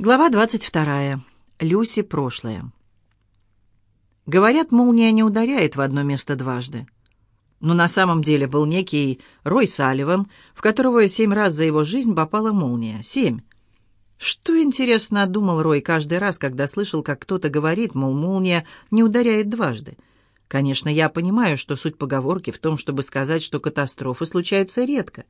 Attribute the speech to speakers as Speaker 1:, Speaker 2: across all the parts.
Speaker 1: Глава 22. Люси прошлое. Говорят, молния не ударяет в одно место дважды. Но на самом деле был некий Рой Салливан, в которого семь раз за его жизнь попала молния. Семь. Что, интересно, думал Рой каждый раз, когда слышал, как кто-то говорит, мол, молния не ударяет дважды. Конечно, я понимаю, что суть поговорки в том, чтобы сказать, что катастрофы случаются редко.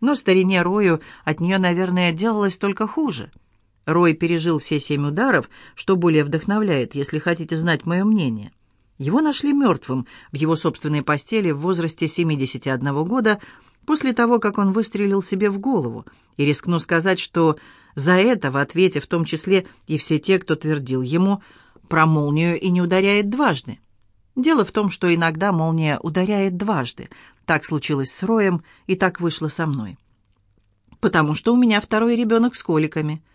Speaker 1: Но старине Рою от нее, наверное, делалось только хуже — Рой пережил все семь ударов, что более вдохновляет, если хотите знать мое мнение. Его нашли мертвым в его собственной постели в возрасте 71 года после того, как он выстрелил себе в голову, и рискну сказать, что за это в ответе в том числе и все те, кто твердил ему про молнию и не ударяет дважды. Дело в том, что иногда молния ударяет дважды. Так случилось с Роем, и так вышло со мной. Потому что у меня второй ребенок с коликами –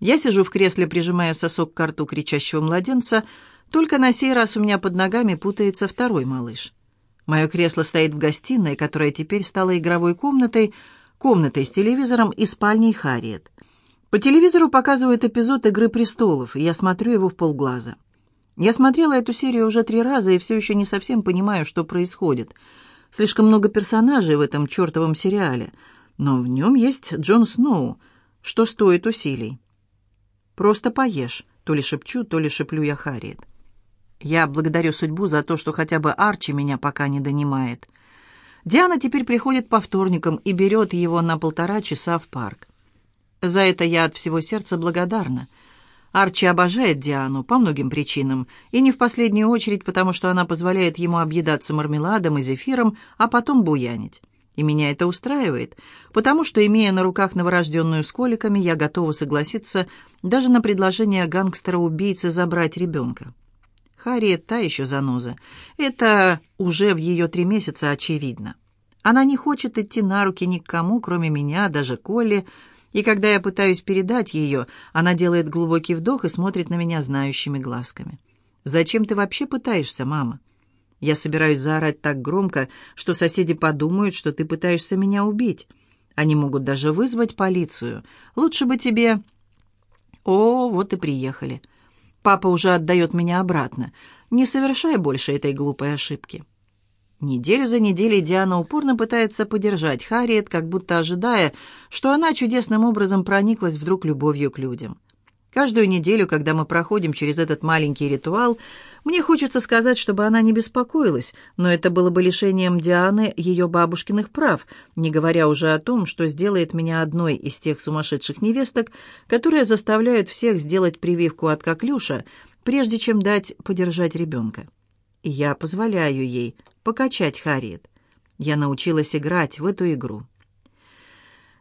Speaker 1: я сижу в кресле, прижимая сосок к рту кричащего младенца. Только на сей раз у меня под ногами путается второй малыш. Мое кресло стоит в гостиной, которая теперь стала игровой комнатой, комнатой с телевизором и спальней Харриет. По телевизору показывают эпизод «Игры престолов», и я смотрю его в полглаза. Я смотрела эту серию уже три раза и все еще не совсем понимаю, что происходит. Слишком много персонажей в этом чертовом сериале, но в нем есть Джон Сноу, что стоит усилий. Просто поешь», — то ли шепчу, то ли шеплю я Харриет. Я благодарю судьбу за то, что хотя бы Арчи меня пока не донимает. Диана теперь приходит по вторникам и берет его на полтора часа в парк. За это я от всего сердца благодарна. Арчи обожает Диану по многим причинам, и не в последнюю очередь потому, что она позволяет ему объедаться мармеладом и зефиром, а потом буянить. И меня это устраивает, потому что, имея на руках новорожденную с коликами, я готова согласиться даже на предложение гангстера-убийцы забрать ребенка. Харри та еще заноза. Это уже в ее три месяца очевидно. Она не хочет идти на руки никому, кроме меня, даже Колли. И когда я пытаюсь передать ее, она делает глубокий вдох и смотрит на меня знающими глазками. «Зачем ты вообще пытаешься, мама? Я собираюсь заорать так громко, что соседи подумают, что ты пытаешься меня убить. Они могут даже вызвать полицию. Лучше бы тебе... О, вот и приехали. Папа уже отдает меня обратно. Не совершай больше этой глупой ошибки. Неделю за неделей Диана упорно пытается поддержать Харриет, как будто ожидая, что она чудесным образом прониклась вдруг любовью к людям. Каждую неделю, когда мы проходим через этот маленький ритуал, мне хочется сказать, чтобы она не беспокоилась, но это было бы лишением Дианы ее бабушкиных прав, не говоря уже о том, что сделает меня одной из тех сумасшедших невесток, которые заставляют всех сделать прививку от коклюша, прежде чем дать подержать ребенка. И я позволяю ей покачать Харриет. Я научилась играть в эту игру.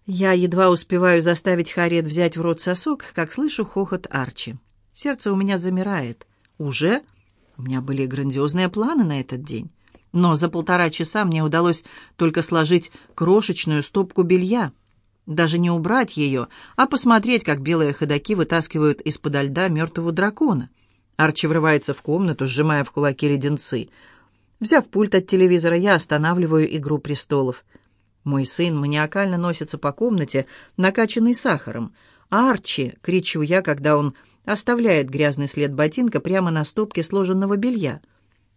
Speaker 1: Я едва успеваю заставить Харет взять в рот сосок, как слышу хохот Арчи. Сердце у меня замирает. Уже? У меня были грандиозные планы на этот день. Но за полтора часа мне удалось только сложить крошечную стопку белья. Даже не убрать ее, а посмотреть, как белые ходаки вытаскивают из-под льда мертвого дракона. Арчи врывается в комнату, сжимая в кулаки леденцы. Взяв пульт от телевизора, я останавливаю «Игру престолов». Мой сын маниакально носится по комнате, накачанный сахаром. «Арчи!» — кричу я, когда он оставляет грязный след ботинка прямо на стопке сложенного белья.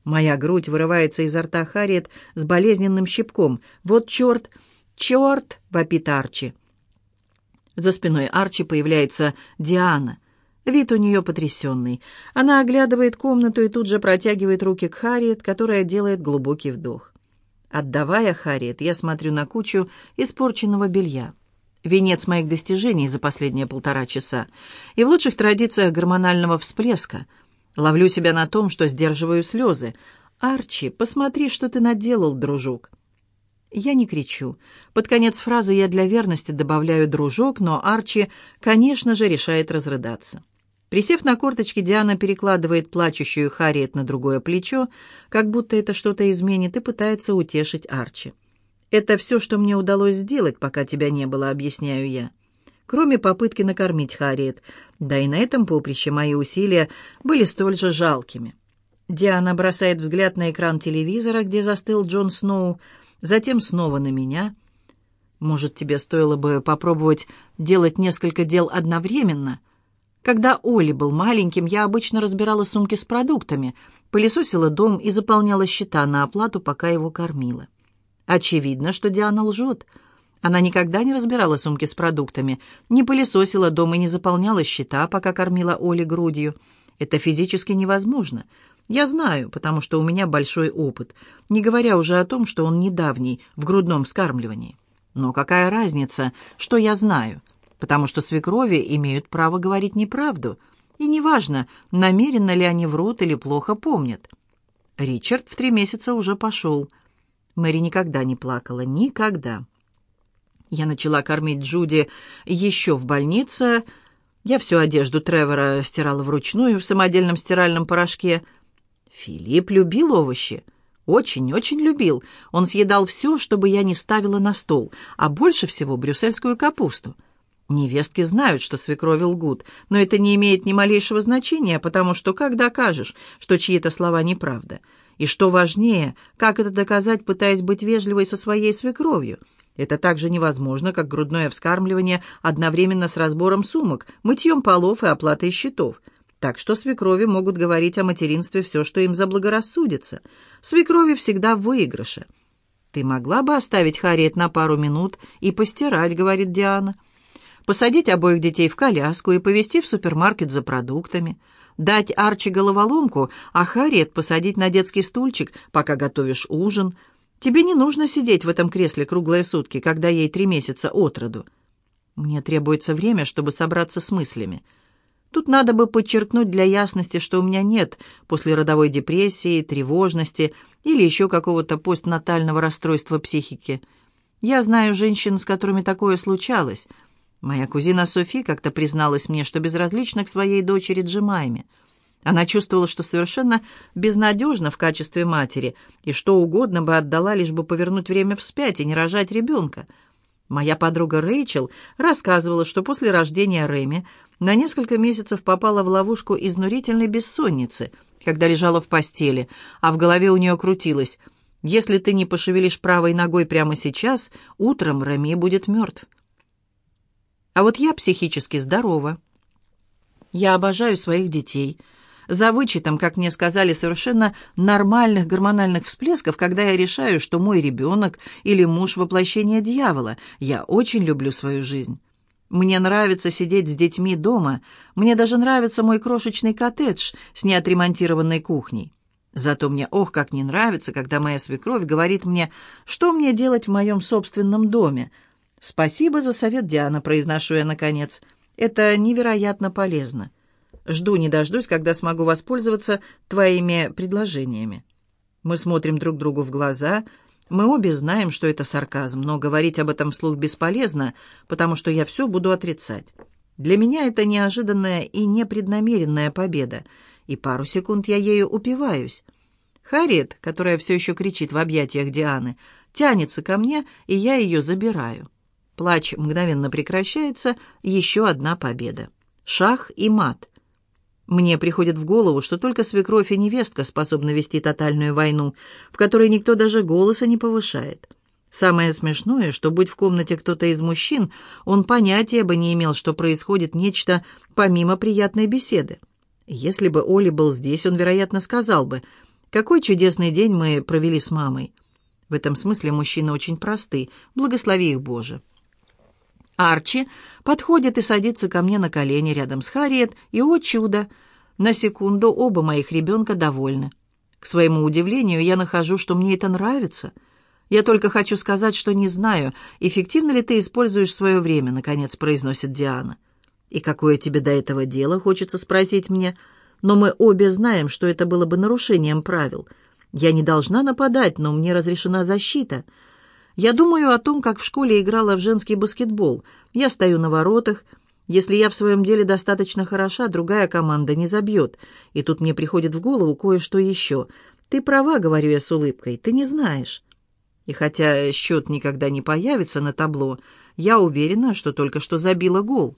Speaker 1: Моя грудь вырывается изо рта Харриет с болезненным щипком. «Вот черт! Черт!» — вопит Арчи. За спиной Арчи появляется Диана. Вид у нее потрясенный. Она оглядывает комнату и тут же протягивает руки к Харриет, которая делает глубокий вдох. Отдавая Харриет, я смотрю на кучу испорченного белья. Венец моих достижений за последние полтора часа и в лучших традициях гормонального всплеска. Ловлю себя на том, что сдерживаю слезы. «Арчи, посмотри, что ты наделал, дружок!» Я не кричу. Под конец фразы я для верности добавляю «дружок», но Арчи, конечно же, решает разрыдаться. Присев на корточки, Диана перекладывает плачущую Харриет на другое плечо, как будто это что-то изменит, и пытается утешить Арчи. «Это все, что мне удалось сделать, пока тебя не было», — объясняю я. Кроме попытки накормить Харриет. Да и на этом поприще мои усилия были столь же жалкими. Диана бросает взгляд на экран телевизора, где застыл Джон Сноу, затем снова на меня. «Может, тебе стоило бы попробовать делать несколько дел одновременно?» Когда Оли был маленьким, я обычно разбирала сумки с продуктами, пылесосила дом и заполняла счета на оплату, пока его кормила. Очевидно, что Диана лжет. Она никогда не разбирала сумки с продуктами, не пылесосила дом и не заполняла счета, пока кормила Оли грудью. Это физически невозможно. Я знаю, потому что у меня большой опыт, не говоря уже о том, что он недавний, в грудном вскармливании. Но какая разница, что я знаю? потому что свекрови имеют право говорить неправду, и неважно, намеренно ли они врут или плохо помнят. Ричард в три месяца уже пошел. Мэри никогда не плакала, никогда. Я начала кормить Джуди еще в больнице. Я всю одежду Тревора стирала вручную в самодельном стиральном порошке. Филипп любил овощи. Очень-очень любил. Он съедал все, чтобы я не ставила на стол, а больше всего брюссельскую капусту — Невестки знают, что свекрови лгут, но это не имеет ни малейшего значения, потому что как докажешь, что чьи-то слова неправда? И что важнее, как это доказать, пытаясь быть вежливой со своей свекровью? Это так же невозможно, как грудное вскармливание одновременно с разбором сумок, мытьем полов и оплатой счетов. Так что свекрови могут говорить о материнстве все, что им заблагорассудится. Свекрови всегда в выигрыше. «Ты могла бы оставить Харриет на пару минут и постирать», — говорит «Диана» посадить обоих детей в коляску и повезти в супермаркет за продуктами, дать Арчи головоломку, а Харриет посадить на детский стульчик, пока готовишь ужин. Тебе не нужно сидеть в этом кресле круглые сутки, когда ей три месяца от роду. Мне требуется время, чтобы собраться с мыслями. Тут надо бы подчеркнуть для ясности, что у меня нет после родовой депрессии, тревожности или еще какого-то постнатального расстройства психики. Я знаю женщин, с которыми такое случалось – Моя кузина Софи как-то призналась мне, что безразлична к своей дочери Джимайме. Она чувствовала, что совершенно безнадежна в качестве матери, и что угодно бы отдала, лишь бы повернуть время вспять и не рожать ребенка. Моя подруга Рэйчел рассказывала, что после рождения Рэми на несколько месяцев попала в ловушку изнурительной бессонницы, когда лежала в постели, а в голове у нее крутилось «Если ты не пошевелишь правой ногой прямо сейчас, утром Рэми будет мертв». А вот я психически здорова. Я обожаю своих детей. За вычетом, как мне сказали, совершенно нормальных гормональных всплесков, когда я решаю, что мой ребенок или муж воплощение дьявола. Я очень люблю свою жизнь. Мне нравится сидеть с детьми дома. Мне даже нравится мой крошечный коттедж с неотремонтированной кухней. Зато мне ох, как не нравится, когда моя свекровь говорит мне, что мне делать в моем собственном доме. «Спасибо за совет, Диана», — произношу я наконец. «Это невероятно полезно. Жду не дождусь, когда смогу воспользоваться твоими предложениями». Мы смотрим друг другу в глаза. Мы обе знаем, что это сарказм, но говорить об этом вслух бесполезно, потому что я все буду отрицать. Для меня это неожиданная и непреднамеренная победа, и пару секунд я ею упиваюсь. Харриет, которая все еще кричит в объятиях Дианы, тянется ко мне, и я ее забираю. Плач мгновенно прекращается, еще одна победа. Шах и мат. Мне приходит в голову, что только свекровь и невестка способны вести тотальную войну, в которой никто даже голоса не повышает. Самое смешное, что будь в комнате кто-то из мужчин, он понятия бы не имел, что происходит нечто помимо приятной беседы. Если бы Оли был здесь, он, вероятно, сказал бы, «Какой чудесный день мы провели с мамой». В этом смысле мужчины очень просты. Благослови их Боже. Арчи подходит и садится ко мне на колени рядом с Харриет, и, о чудо, на секунду оба моих ребенка довольны. К своему удивлению, я нахожу, что мне это нравится. «Я только хочу сказать, что не знаю, эффективно ли ты используешь свое время», — наконец произносит Диана. «И какое тебе до этого дело?» — хочется спросить мне. «Но мы обе знаем, что это было бы нарушением правил. Я не должна нападать, но мне разрешена защита». Я думаю о том, как в школе играла в женский баскетбол. Я стою на воротах. Если я в своем деле достаточно хороша, другая команда не забьет. И тут мне приходит в голову кое-что еще. «Ты права», — говорю я с улыбкой, — «ты не знаешь». И хотя счет никогда не появится на табло, я уверена, что только что забила гол.